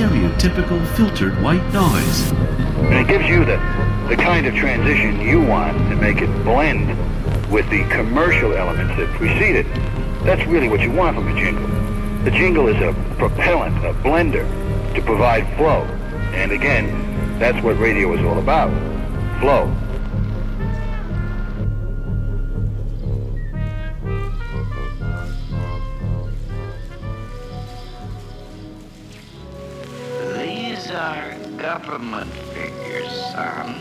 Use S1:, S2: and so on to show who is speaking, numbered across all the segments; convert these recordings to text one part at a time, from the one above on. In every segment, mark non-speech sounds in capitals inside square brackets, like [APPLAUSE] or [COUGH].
S1: stereotypical filtered white noise.
S2: And it gives you the, the kind of transition you want to make it blend with the commercial elements that precede it. That's really what you want from a jingle. The jingle is a propellant, a blender to provide flow. And again, that's what radio is all about. Flow.
S3: Government figures, son,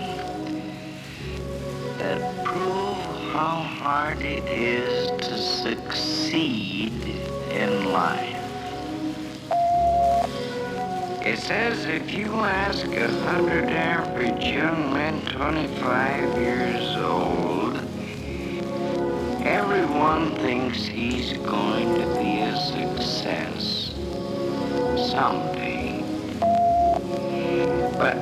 S3: that prove how hard it is to succeed in life. It says if you ask a hundred average young men 25 years old, everyone thinks he's going to be a success someday. But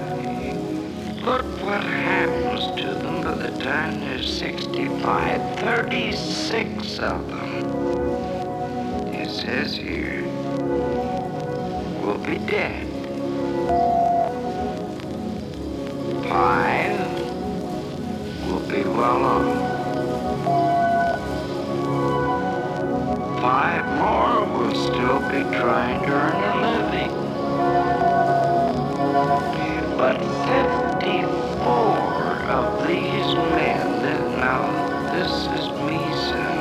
S3: look what happens to them by the time they're 65. 36 of them. It says here, will be dead. Five will be well off. Five more will still be trying to earn a living. But 54 of these men, that now this is me, son.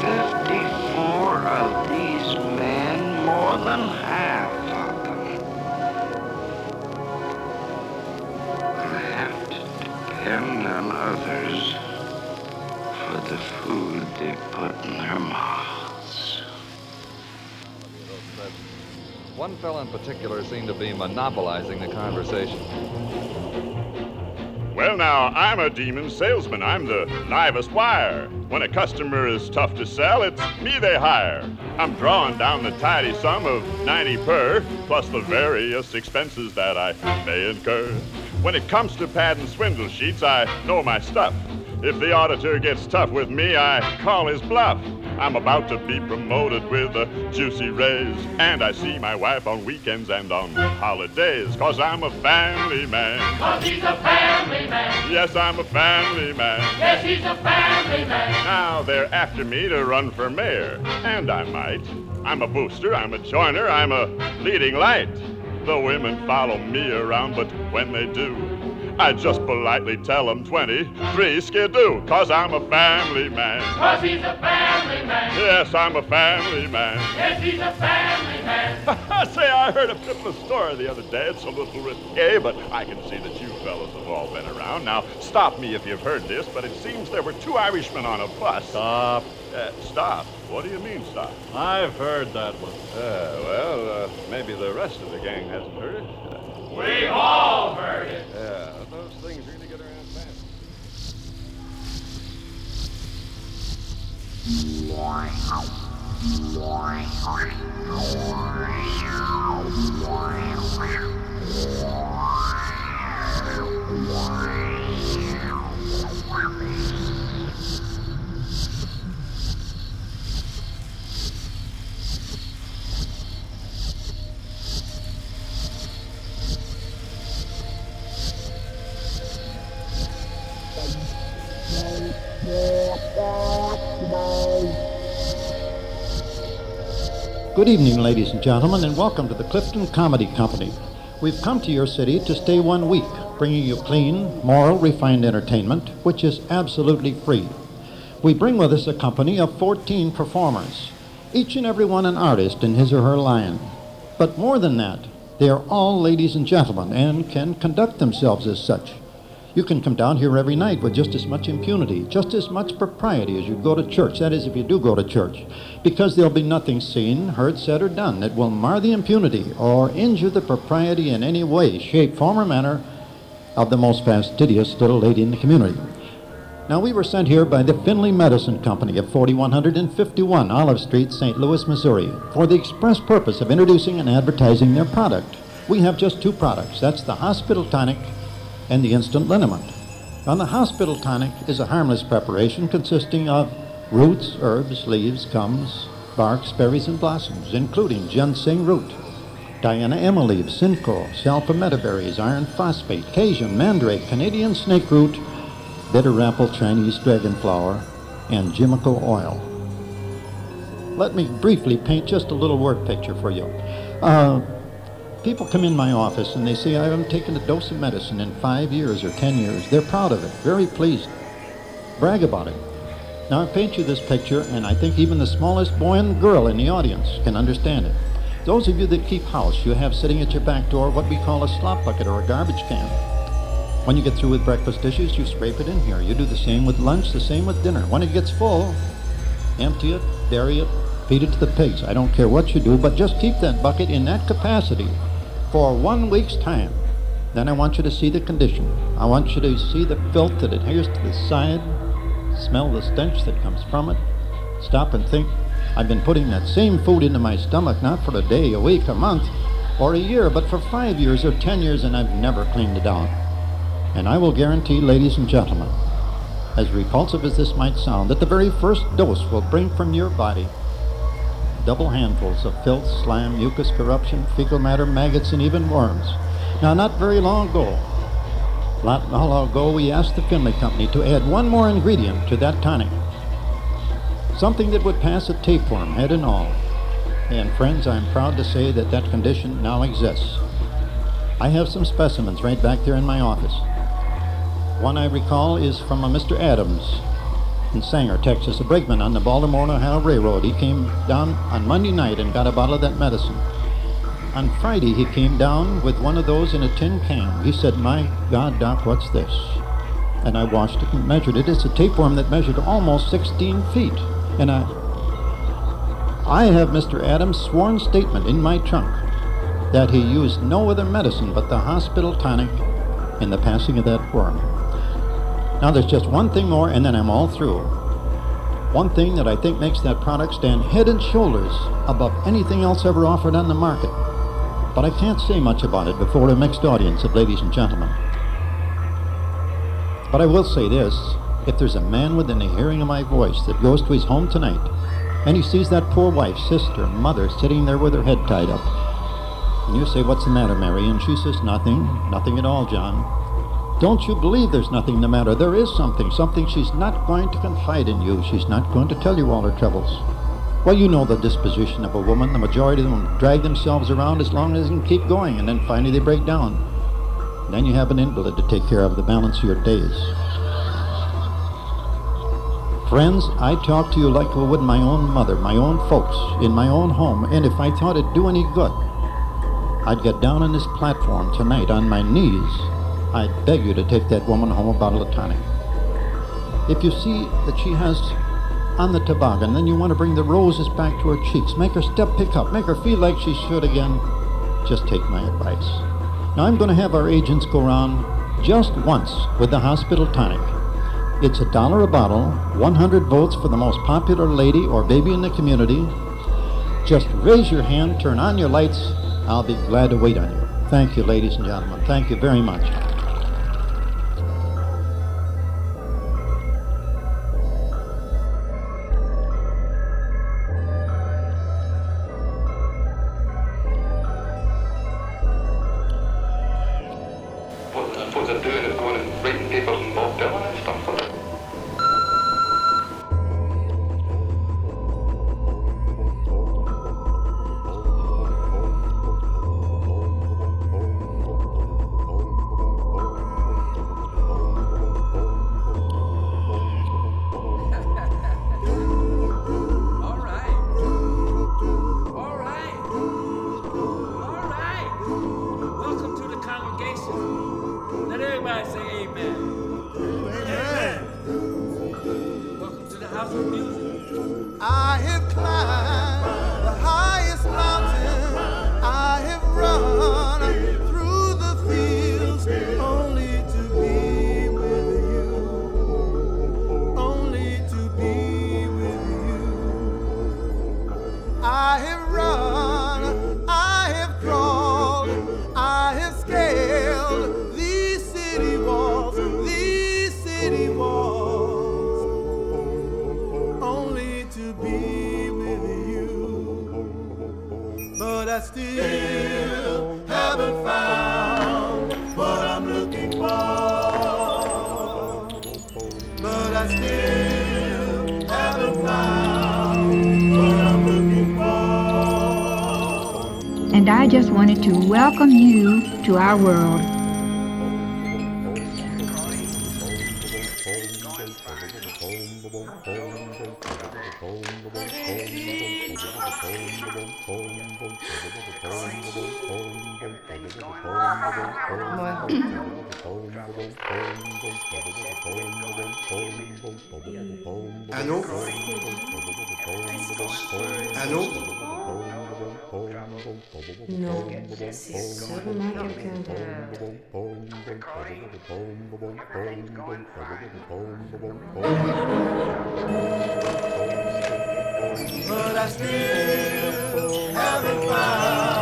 S3: 54 of these men, more than half of them, will have to depend on others for the food they put in their mouths.
S4: One fellow in particular seemed to be monopolizing the conversation.
S5: Well, now, I'm a demon salesman. I'm the livest wire. When a customer is tough to sell, it's me they hire. I'm drawing down the tidy sum of 90 per, plus the various expenses that I may incur. When it comes to pad and swindle sheets, I know my stuff. If the auditor gets tough with me, I call his bluff. I'm about to be promoted with a juicy raise. And I see my wife on weekends and on holidays. Cause I'm a family man.
S6: Cause he's a family man.
S5: Yes, I'm a family man.
S6: Yes, he's a family man.
S5: Now they're after me to run for mayor. And I might. I'm a booster, I'm a joiner, I'm a leading light. The women follow me around, but when they do, I just politely tell them 23 skidoo, cause I'm a family man.
S6: Cause he's a family man.
S5: Yes, I'm a family man.
S6: Yes, he's a family man. [LAUGHS]
S5: Say, I heard a pitiful story the other day. It's a little risque, but I can see that you fellows have all been around. Now, stop me if you've heard this, but it seems there were two Irishmen on a bus.
S7: Stop.
S5: Uh, stop? What do you mean, stop?
S7: I've heard that one.
S5: Uh, well, uh, maybe the rest of the gang hasn't heard it.
S6: We all heard it.
S5: Yeah, those things really get around fast. [LAUGHS]
S8: Good evening, ladies and gentlemen, and welcome to the Clifton Comedy Company. We've come to your city to stay one week, bringing you clean, moral, refined entertainment, which is absolutely free. We bring with us a company of 14 performers, each and every one an artist in his or her line. But more than that, they are all ladies and gentlemen and can conduct themselves as such. You can come down here every night with just as much impunity, just as much propriety as you go to church. That is, if you do go to church. Because there'll be nothing seen, heard, said, or done that will mar the impunity or injure the propriety in any way, shape, form, or manner of the most fastidious little lady in the community. Now, we were sent here by the Finley Medicine Company of 4151 Olive Street, St. Louis, Missouri, for the express purpose of introducing and advertising their product. We have just two products. That's the Hospital Tonic and the instant liniment. Now, the hospital tonic is a harmless preparation consisting of roots, herbs, leaves, gums, barks, berries, and blossoms, including ginseng root, Diana emollive, Synco, saw palmetto berries, iron phosphate, Cajun, mandrake, Canadian snake root, bitter apple, Chinese dragon flower, and Jimico oil. Let me briefly paint just a little word picture for you. Uh, people come in my office and they say, I haven't taken a dose of medicine in five years or ten years. They're proud of it, very pleased, brag about it. Now, I paint you this picture, and I think even the smallest boy and girl in the audience can understand it. Those of you that keep house, you have sitting at your back door what we call a slop bucket or a garbage can. When you get through with breakfast dishes, you scrape it in here. You do the same with lunch, the same with dinner. When it gets full, empty it, bury it, feed it to the pigs. I don't care what you do, but just keep that bucket in that capacity for one week's time. Then I want you to see the condition. I want you to see the filth that adheres to the side, smell the stench that comes from it, stop and think, I've been putting that same food into my stomach not for a day, a week, a month, or a year, but for five years or ten years, and I've never cleaned it out. And I will guarantee, ladies and gentlemen, as repulsive as this might sound, that the very first dose will bring from your body double handfuls of filth, slime, mucus, corruption, fecal matter, maggots, and even worms. Now, not very long ago, not long ago, we asked the Finley Company to add one more ingredient to that tonic. Something that would pass a tapeworm, head and all. And friends, I'm proud to say that that condition now exists. I have some specimens right back there in my office. One I recall is from a Mr. Adams Sanger, Texas, a brakeman on the Baltimore and Ohio Railroad. He came down on Monday night and got a bottle of that medicine. On Friday, he came down with one of those in a tin can. He said, My God, Doc, what's this? And I washed it and measured it. It's a tapeworm that measured almost 16 feet. And I, I have Mr. Adams' sworn statement in my trunk that he used no other medicine but the hospital tonic in the passing of that worm. Now, there's just one thing more, and then I'm all through. One thing that I think makes that product stand head and shoulders above anything else ever offered on the market. But I can't say much about it before a mixed audience of ladies and gentlemen. But I will say this if there's a man within the hearing of my voice that goes to his home tonight and he sees that poor wife, sister, mother sitting there with her head tied up, and you say, What's the matter, Mary? And she says, Nothing, nothing at all, John. Don't you believe there's nothing the matter? There is something, something she's not going to confide in you. She's not going to tell you all her troubles. Well, you know the disposition of a woman. The majority of them drag themselves around as long as they can keep going, and then finally they break down. Then you have an invalid to take care of the balance of your days. Friends, I talk to you like I would my own mother, my own folks, in my own home, and if I thought it'd do any good, I'd get down on this platform tonight on my knees. I'd beg you to take that woman home a bottle of tonic. If you see that she has on the toboggan, then you want to bring the roses back to her cheeks. Make her step pick up. Make her feel like she should again. Just take my advice. Now I'm going to have our agents go around just once with the hospital tonic. It's a dollar a bottle, 100 votes for the most popular lady or baby in the community. Just raise your hand, turn on your lights. I'll be glad to wait on you. Thank you, ladies and gentlemen. Thank you very much.
S9: Non, c'est sûrement quelqu'un
S10: But I still haven't found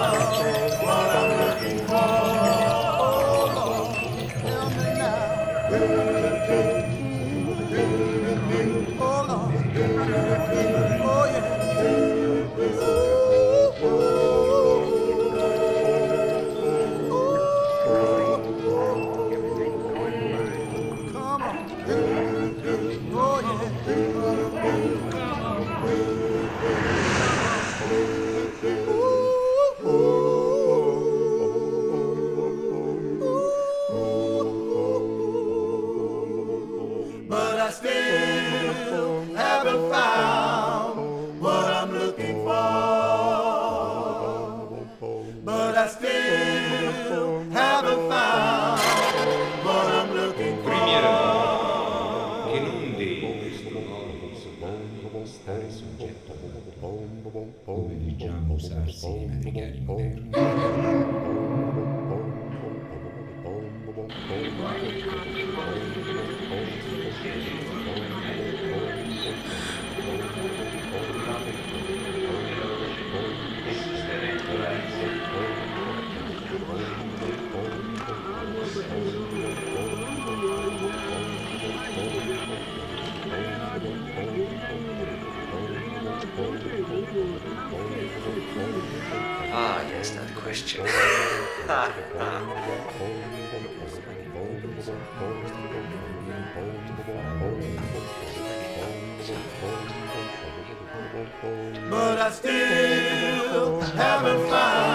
S10: But I still haven't found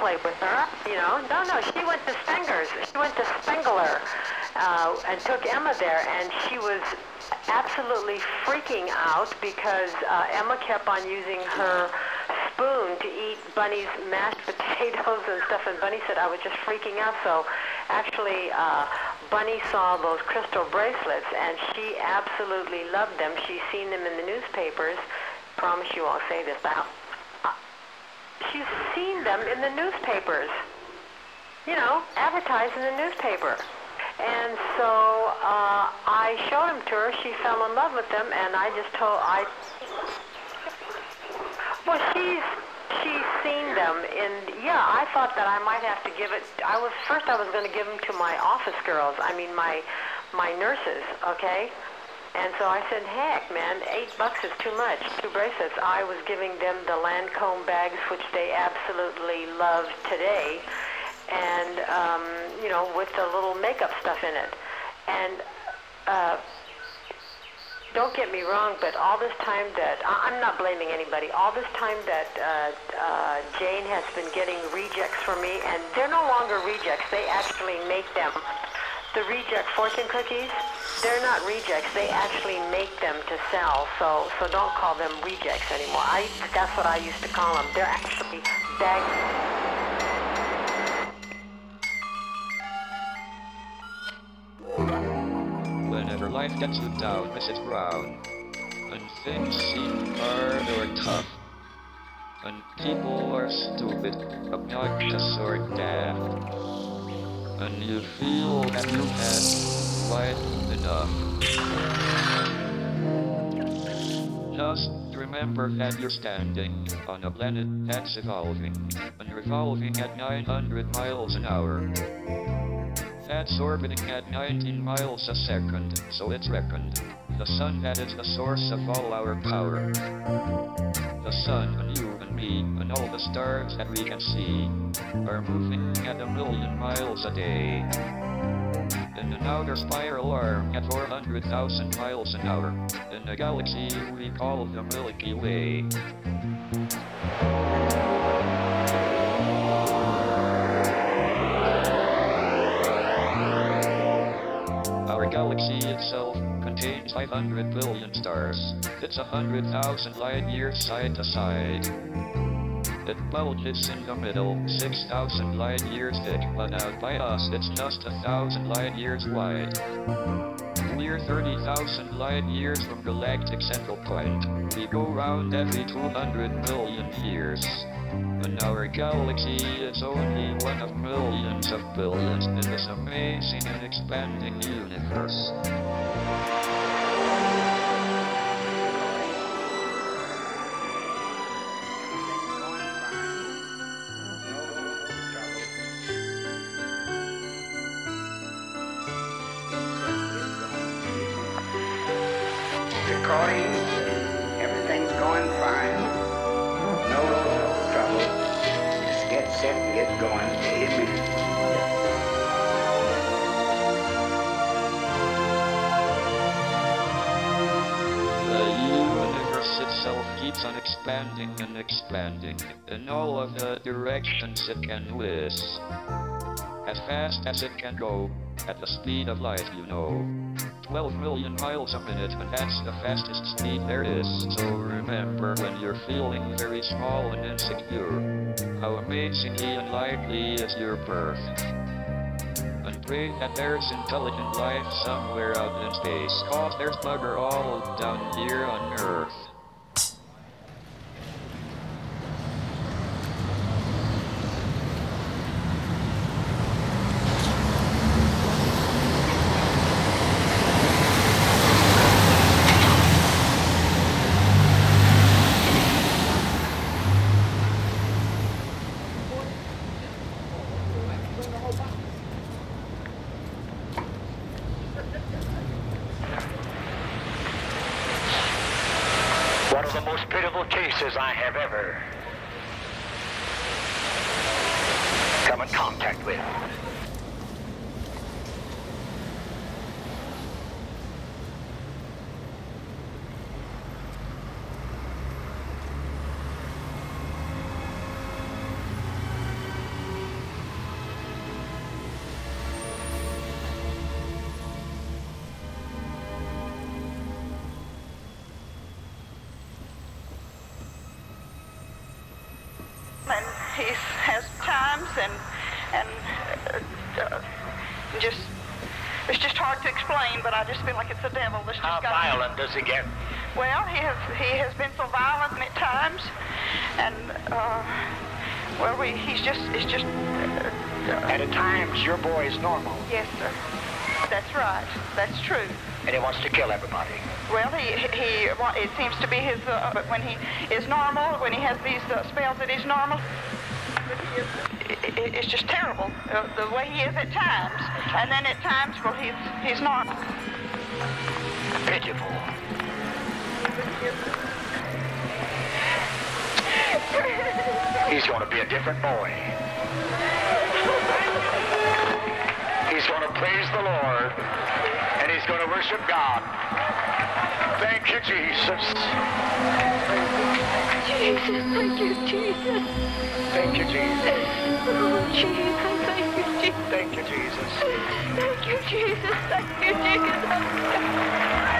S10: I
S11: couldn't play with her, you know. No, no, she went to Spengler's. She went to Spengler uh, and took Emma there, and she was absolutely freaking out because uh, Emma kept on using her spoon to eat Bunny's mashed [LAUGHS] potatoes and stuff, and Bunny said I was just freaking out. So actually, uh, Bunny saw those crystal bracelets, and she absolutely loved them. She's seen them in the newspapers. Promise you won't say this now. She's seen them in the newspapers. You know, advertised in the newspaper. And so uh, I showed them to her. She fell in love with them, and I just told I. Well, she's she's seen them, and yeah, I thought that I might have to give it. I was first I was going to give them to my office girls. I mean my my nurses. Okay. And so I said, heck, man, eight bucks is too much. Two bracelets. I was giving them the Lancome bags, which they absolutely love today, and um, you know, with the little makeup stuff in it. And uh, don't get me wrong, but all this time that I- I'm not blaming anybody. All this time that uh, uh, Jane has been getting rejects from me, and they're no longer rejects. They actually make them. The reject fortune cookies, they're not rejects. They actually make them to sell. So so don't call them rejects anymore. I that's what I used to call them. They're actually bag.
S12: Whenever life gets you down, Mrs. Brown, and things seem hard or tough, and people are stupid, obnoxious, or daft, and you feel that you've had quite enough. Just remember that you're standing on a planet that's evolving and revolving at 900 miles an hour. That's orbiting at 19 miles a second, so it's reckoned. The sun that is the source of all our power. The sun and you me and all the stars that we can see are moving at a million miles a day. In an outer spiral arm at 400,000 miles an hour, in a galaxy we call the Milky Way. Our galaxy itself contains 500 billion stars. It's a hundred thousand light years side to side. It bulges in the middle, 6,000 light years thick, but out by us it's just a thousand light years wide. We're 30,000 light years from galactic central point. We go round every 200 million years. And our galaxy is only one of millions of billions in this amazing and expanding universe. Directions it can whiz. As fast as it can go, at the speed of light, you know. 12 million miles a minute, and that's the fastest speed there is. So remember when you're feeling very small and insecure, how amazingly unlikely is your birth. And pray that there's intelligent life somewhere out in space, cause there's bugger all down here on Earth.
S13: One of the most pitiful cases I have ever come in contact with.
S14: and he has times and and uh, uh, just it's just hard to explain, but I just feel like it's the just
S13: How violent does he get?
S14: Well, he has he has been so violent at times, and uh, well, we he's just it's just uh,
S13: At times, your boy is normal.
S14: yes, sir. That's right. That's true.
S13: And he wants to kill everybody.
S14: Well, he, he, well, it seems to be his, uh, but when he is normal, when he has these uh, spells that he's normal, it, it's just terrible, uh, the way he is at times. And then at times, well, he's, he's normal.
S13: Pitiful. He's going to be a different boy. He's going to praise the Lord, and he's going to worship God. Thank you, Jesus.
S15: Jesus, thank you, Jesus.
S13: Thank you, Jesus.
S15: Oh, Jesus, thank you, Jesus.
S13: Thank you, Jesus.
S15: Thank you, Jesus. Thank you, Jesus.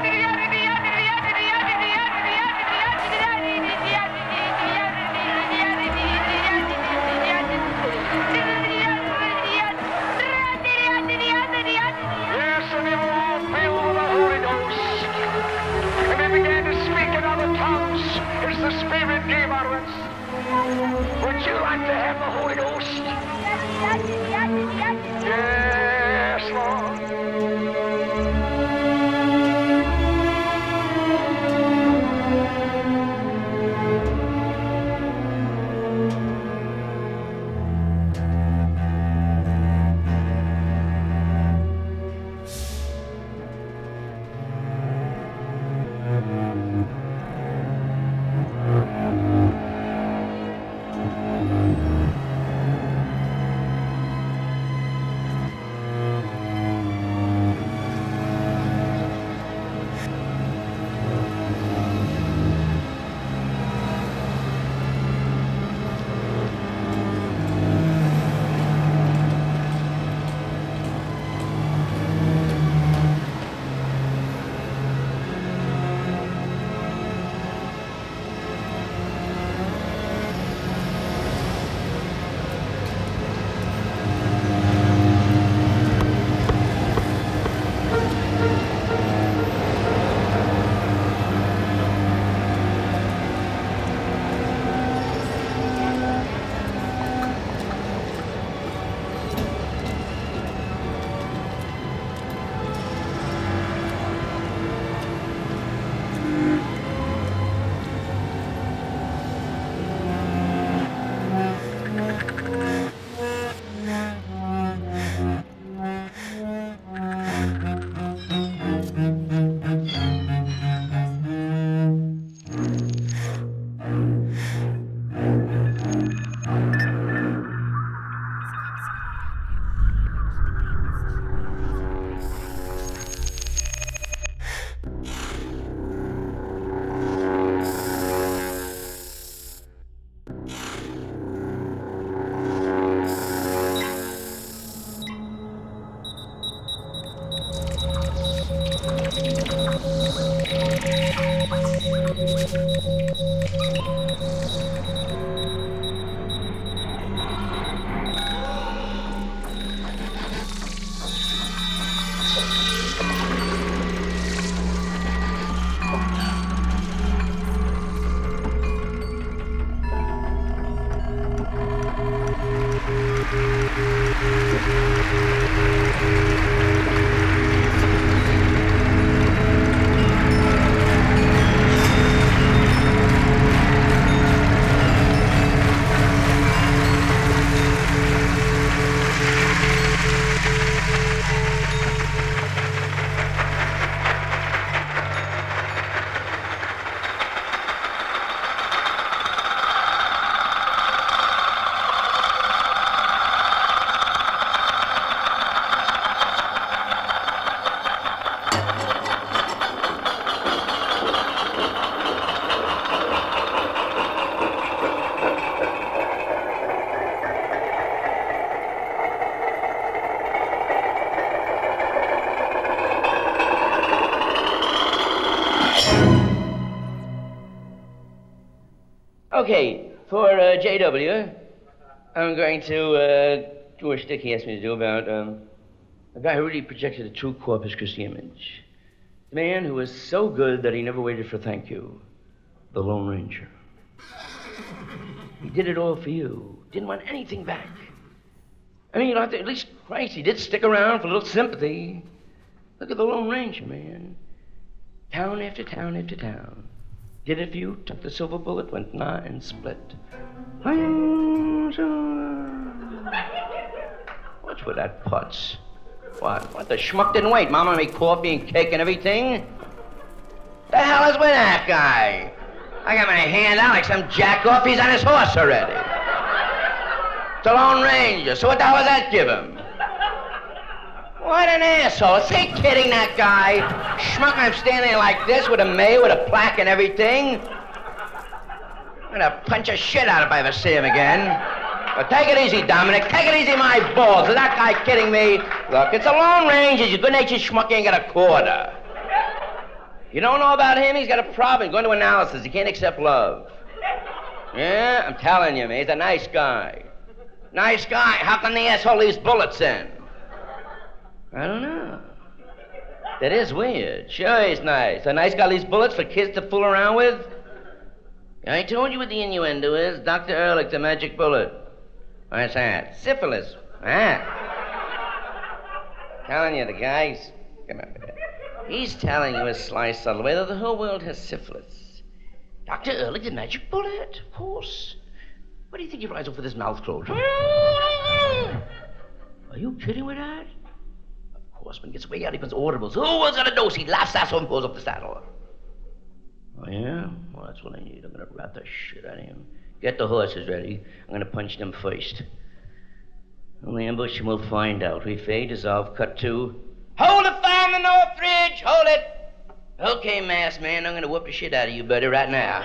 S15: you
S13: like to have the Holy Ghost? Yes,
S16: JW, I'm going to uh, do a stick he asked me to do about um, a guy who really projected a true Corpus Christi image. The man who was so good that he never waited for thank you. The Lone Ranger. He did it all for you. Didn't want anything back. I mean, you know, at least, Christ, he did stick around for a little sympathy. Look at the Lone Ranger, man. Town after town after town. Did it for you, took the silver bullet, went nigh and split. [LAUGHS] What's with that putz? What? What? The schmuck didn't wait. Mama made coffee and cake and everything. The hell is with that guy? I got my hand out like some jack off. He's on his horse already. It's a Lone Ranger. So what the hell does that give him? What an asshole. Is he kidding that guy? Schmuck, I'm standing like this with a mayor, with a plaque and everything. I'm gonna punch a shit out if I ever see him again. But take it easy, Dominic. Take it easy, my balls. Is that guy kidding me? Look, it's a Lone Ranger. He's a good-natured schmuck. He ain't got a quarter. You don't know about him? He's got a problem. Going to analysis. He can't accept love. Yeah, I'm telling you, man. He's a nice guy. Nice guy. How can the asshole leaves bullets in? I don't know. That is weird. Sure, he's nice. A nice guy leaves bullets for kids to fool around with? I told you what the innuendo is. Dr. Ehrlich, the magic bullet. What's that? Syphilis. Ah. telling you, the guy's. Come on. He's telling you a sly, subtle way that the whole world has syphilis. Dr. Ehrlich, the magic bullet, of course. What do you think he rides off with his mouth closed? Are you kidding with that? Of when he gets way out, he puts audibles. Who was gonna dose? He laughs ass and pulls off the saddle. Oh, yeah? Well, that's what I need. I'm gonna rat the shit out of him. Get the horses ready. I'm gonna punch them first. On the ambush, we'll find out. We fade, dissolve, cut to. Hold the fire in the North Ridge! Hold it! Okay, masked man, I'm gonna whoop the shit out of you, buddy, right now.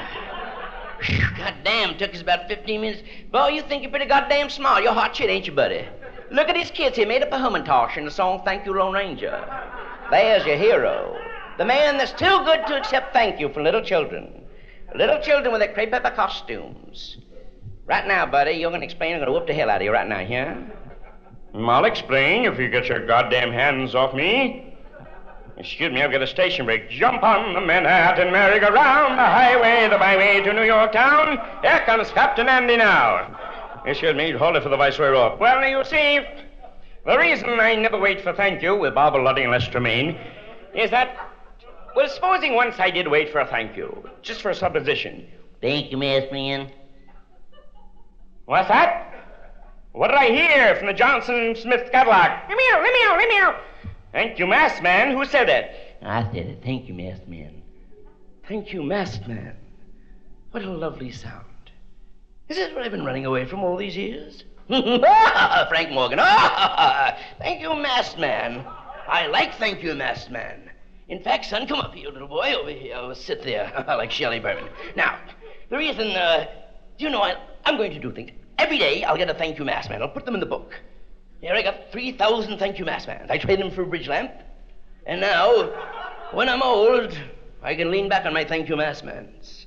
S16: God damn, took us about 15 minutes. Boy, you think you're pretty goddamn smart. You're hot shit, ain't you, buddy? Look at these kids He made up a Hummintosh in the song Thank You, Lone Ranger. There's your hero. The man that's too good to accept thank you from little children. Little children with their crepe paper costumes. Right now, buddy, you're gonna explain. I'm gonna whoop the hell out of you right now, yeah?
S17: Mm, I'll explain if you get your goddamn hands off me. Excuse me, I've got a station break. Jump on the Manhattan merry-go-round, the highway, the byway to New York town. Here comes Captain Andy now. Excuse me, hold it for the Viceroy Rourke. Well, you see, the reason I never wait for thank you with Barbara Luddy and Les Tremayne is that, well, supposing once I did wait for a thank you, just for a supposition.
S16: Thank you, masked man.
S17: What's that? What did I hear from the Johnson Smith Cadillac? Let me out, let me out, let me out. Thank you, masked man. Who said that?
S16: I said it. Thank you, masked man.
S17: Thank you, masked man. What a lovely sound. Is this what I've been running away from all these years? [LAUGHS]
S16: Frank Morgan. [LAUGHS] thank you, masked man. I like thank you, masked man. In fact, son, come up here, little boy, over here. Oh, sit there, [LAUGHS] like Shelley Berman. Now, the reason, uh, do you know, I, I'm going to do things. Every day, I'll get a thank you, masked man. I'll put them in the book. Here I got 3,000 thank you, masked man. I traded them for a bridge lamp. And now, when I'm old, I can lean back on my thank you, masked mans.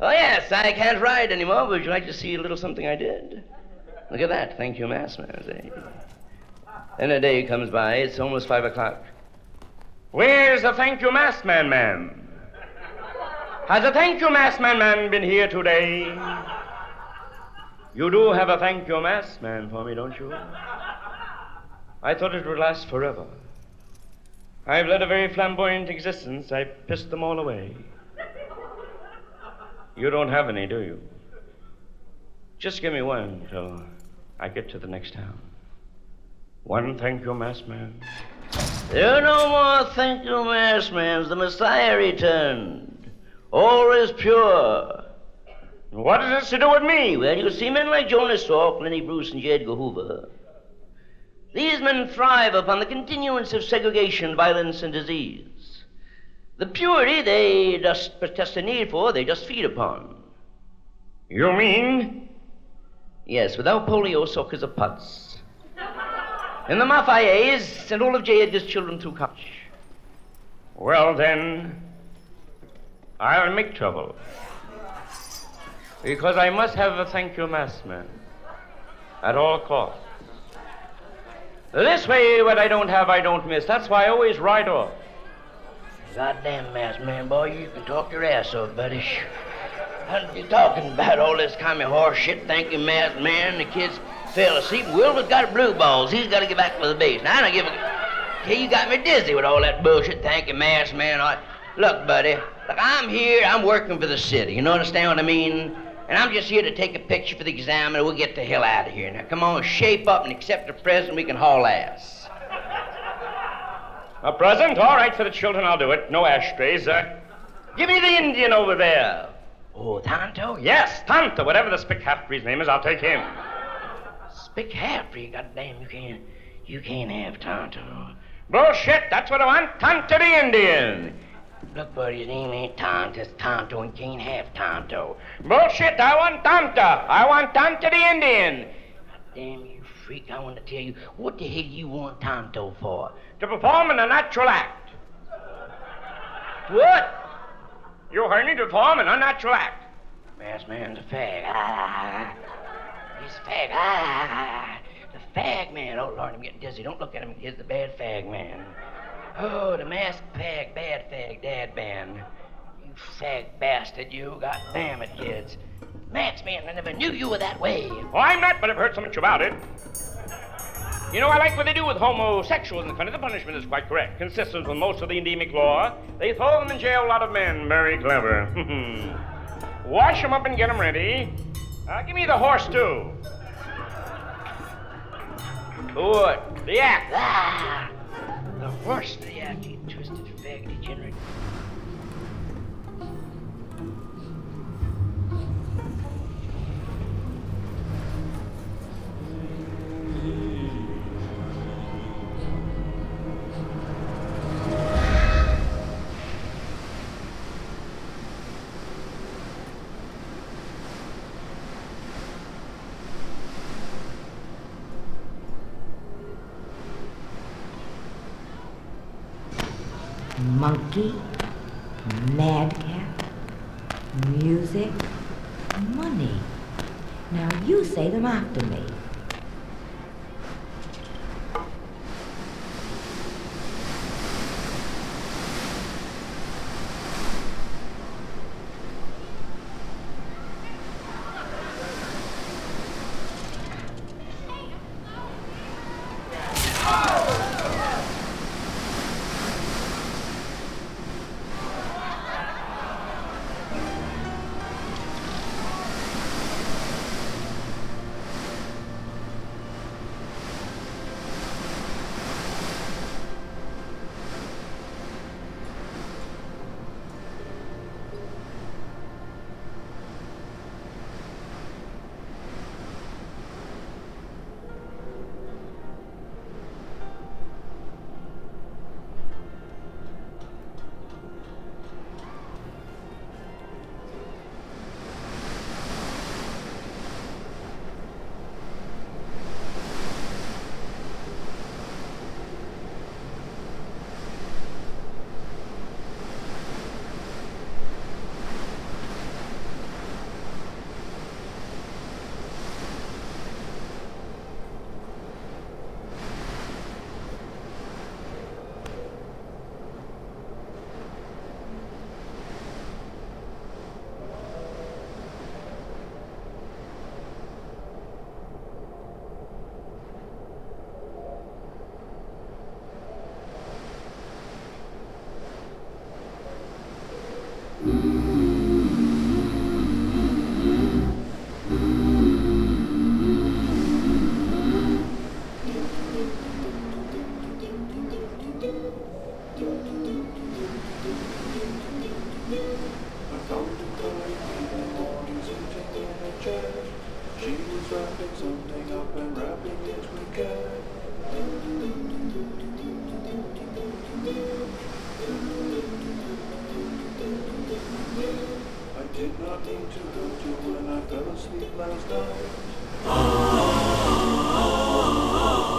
S16: Oh, yes, I can't ride anymore. Would you like to see a little something I did? Look at that. Thank you, masked man. Then a day comes by. It's almost five o'clock.
S17: Where's the thank you, masked man, ma'am? Has the thank you, masked man, been here today? You do have a thank you, masked man, for me, don't you? I thought it would last forever. I've led a very flamboyant existence. I pissed them all away. You don't have any, do you? Just give me one till I get to the next town. One thank you, mass man.
S16: There are no more thank you, mass man. The Messiah returned. All is pure.
S17: What has this to do with me?
S16: Well, you see, men like Jonas Salk, Lenny Bruce, and J. Edgar Hoover. These men thrive upon the continuance of segregation, violence, and disease. The purity they just protest a need for, they just feed upon.
S17: You mean?
S16: Yes, without polio, Salk is a putz. And the Mafia's sent all of J. Edgar's children through Koch.
S17: Well, then, I'll make trouble. Because I must have a thank you, masked man. At all costs. This way, what I don't have, I don't miss. That's why I always ride off.
S16: Goddamn masked man, boy, you can talk your ass off, buddy. You're talking about all this of horse shit. Thank you, masked man. The kids fell asleep. Wilbur's got blue balls. He's got to get back to the base. Now, I don't give a... Hey, you got me dizzy with all that bullshit. Thank you, masked man. I... Look, buddy. Look, I'm here. I'm working for the city. You know understand what I mean? And I'm just here to take a picture for the examiner. We'll get the hell out of here. Now, come on, shape up and accept the present. We can haul ass.
S17: A present? All right, for the children, I'll do it. No ashtrays. Uh, give me the Indian over there.
S16: Oh, Tonto?
S17: Yes, Tonto. Whatever the spick half-breed's name is, I'll take him.
S16: Spick Halfree, goddamn, you can't, you can't have Tonto.
S17: Bullshit, that's what I want. Tonto the Indian.
S16: Look, buddy, his name ain't Tonto, it's Tonto, and can't have Tonto.
S17: Bullshit, I want Tonto. I want Tonto the Indian.
S16: Damn you freak, I want to tell you, what the hell you want Tonto for?
S17: To perform in a natural act. What? You heard me to perform an unnatural act.
S16: Masked man's a fag. Ah, he's a fag. Ah, the fag man. Oh, Lord, I'm getting dizzy. Don't look at him. He's the bad fag man. Oh, the masked fag, bad fag, dad man. You fag bastard, you. God damn it, kids. Man, I never knew you were that way.
S17: Oh, I'm not, but I've heard so much about it. You know, I like what they do with homosexuals in the country. The punishment is quite correct, consistent with most of the endemic law. They throw them in jail, a lot of men. Very clever. [LAUGHS] Wash them up and get them ready. Uh, give me the horse, too. Good. The act.
S16: Ah, the horse the act,
S18: Monkey,
S19: did not mean to hurt you when I fell asleep last night. Ah, ah,
S9: ah.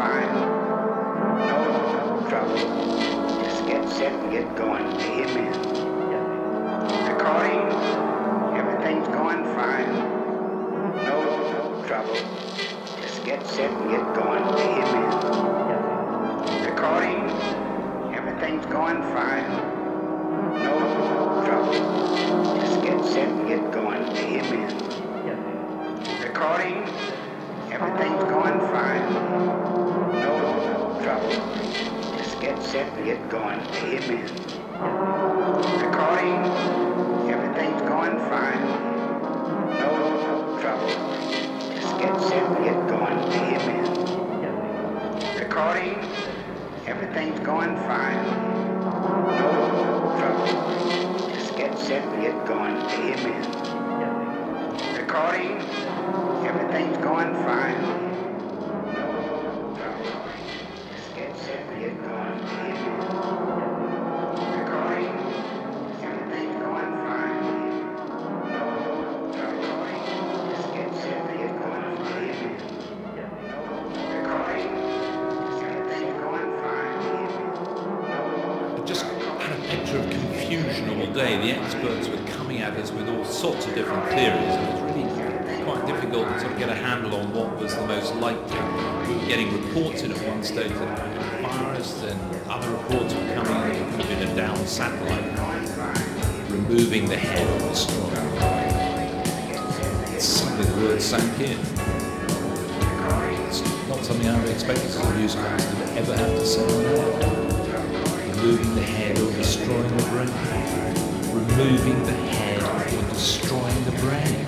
S9: Everything's going fine. No trouble. Just get set and get going. Amen. Recording. Everything's going fine. No, no trouble. Just get set and get going. To amen. Recording. Everything's going fine. No trouble. Just get set and get going. Amen. Recording. Everything's going fine. No trouble. Just get set and get going. Amen. Recording. Everything's
S20: all day. The experts were coming at us with all sorts of different theories, and it was really quite difficult to sort of get a handle on what was the most likely. We were getting reports in at one stage that it virus, then other reports were coming that it could have been a down satellite removing the head of the storm. Suddenly the word sank in. It's
S21: not something I would expect a newscaster to ever have to say on air. Removing the head or destroying the brain. Removing the head or destroying the brain.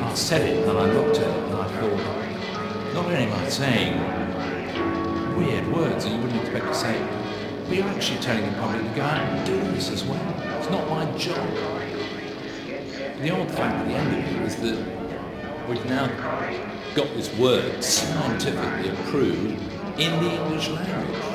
S21: I said it and I looked at it and I thought, not only am I saying weird words that you wouldn't expect to say, but you're actually telling the public to go out and do this as well. It's not my job. The odd fact at the end of it is that we've now got this word scientifically approved in the English language.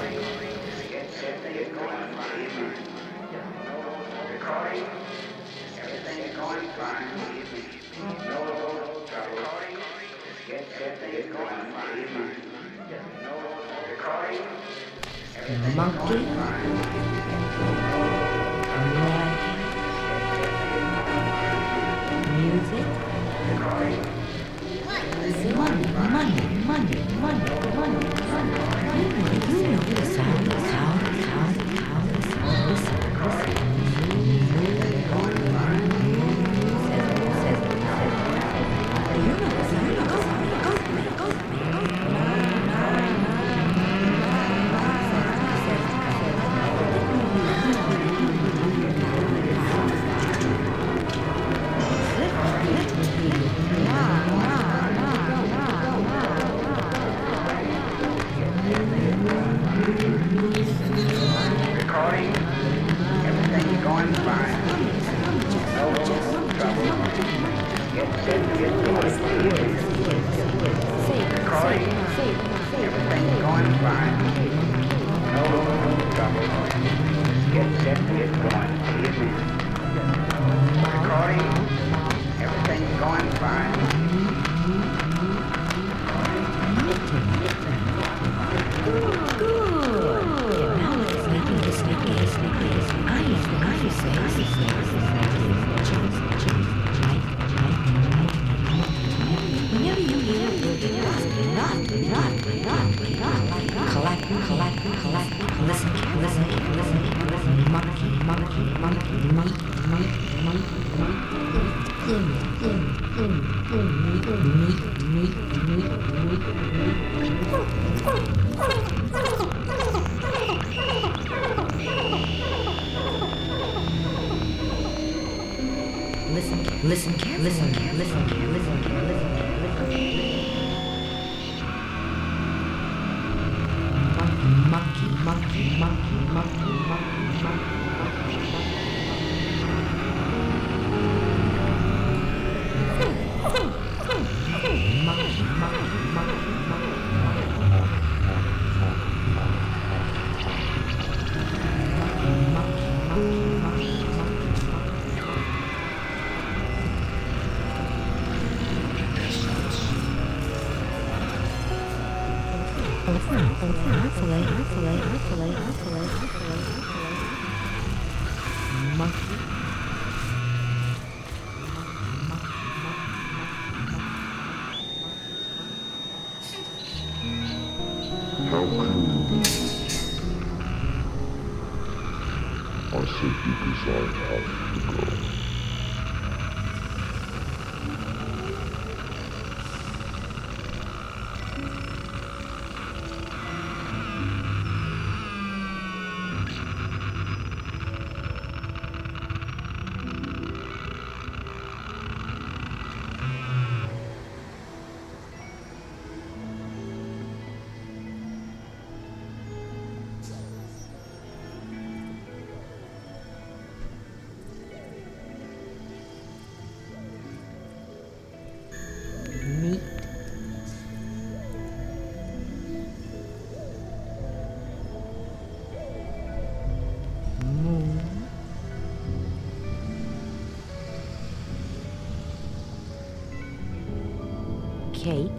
S18: Cake.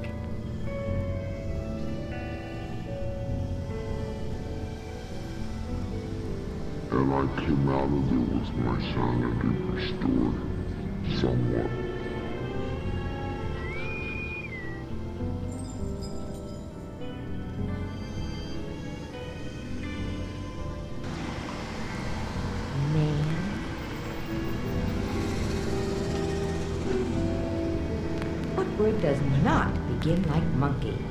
S22: And I came out of it with my sanity restored somewhat.
S18: Man. Like monkey?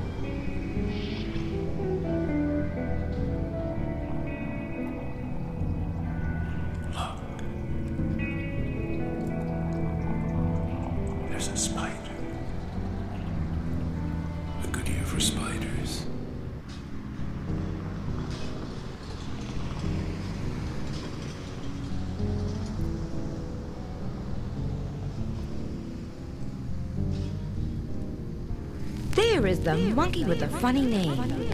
S18: The monkey with the funny name.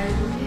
S10: And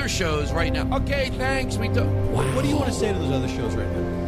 S1: other shows right now, okay, thanks. We do.
S23: What, what do you want to say to those other shows right now?